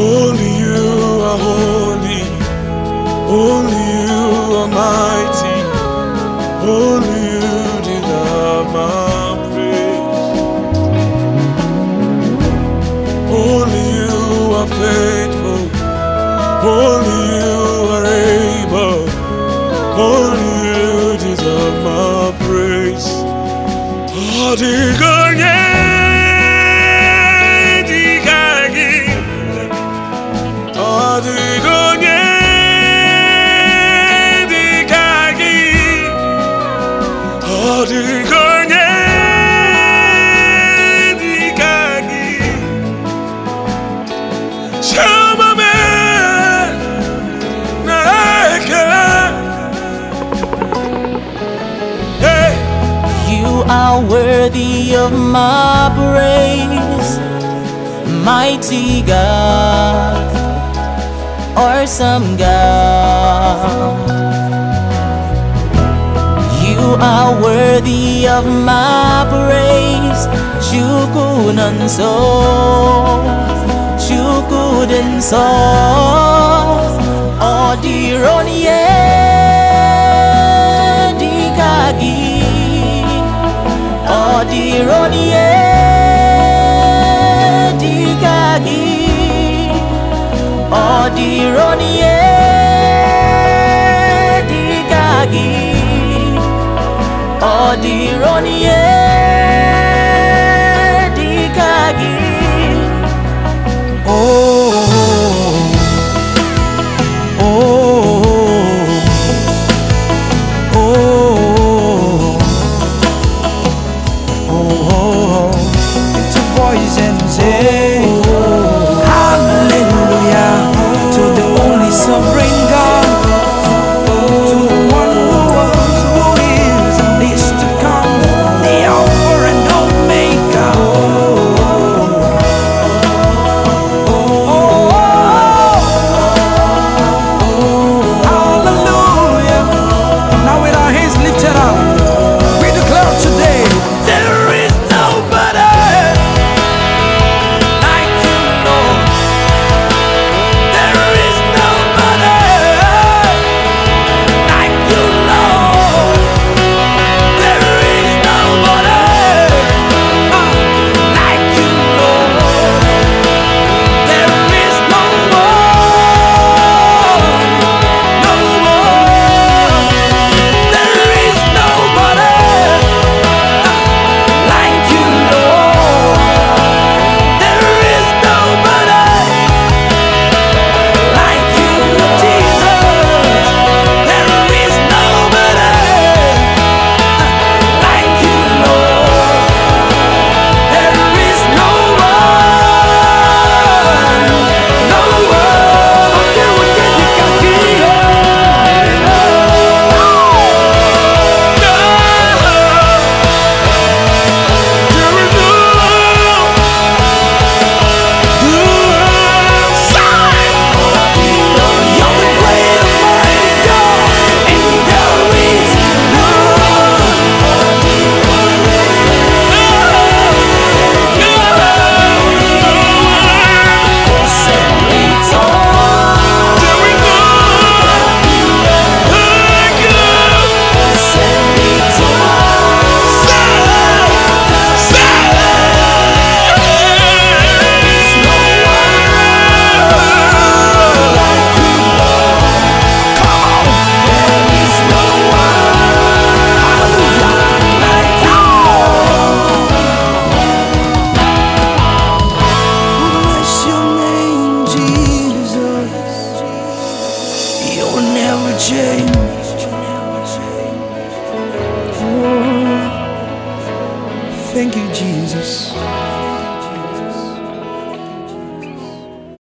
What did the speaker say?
Only you are holy, only you are mine. You are worthy of my praise Mighty God or some God. You are worthy of my praise. Chukunan so, Chukuden so, O Dironie, Dikagi, O Dironie. Dironie. body run yeah. Thank you, Jesus.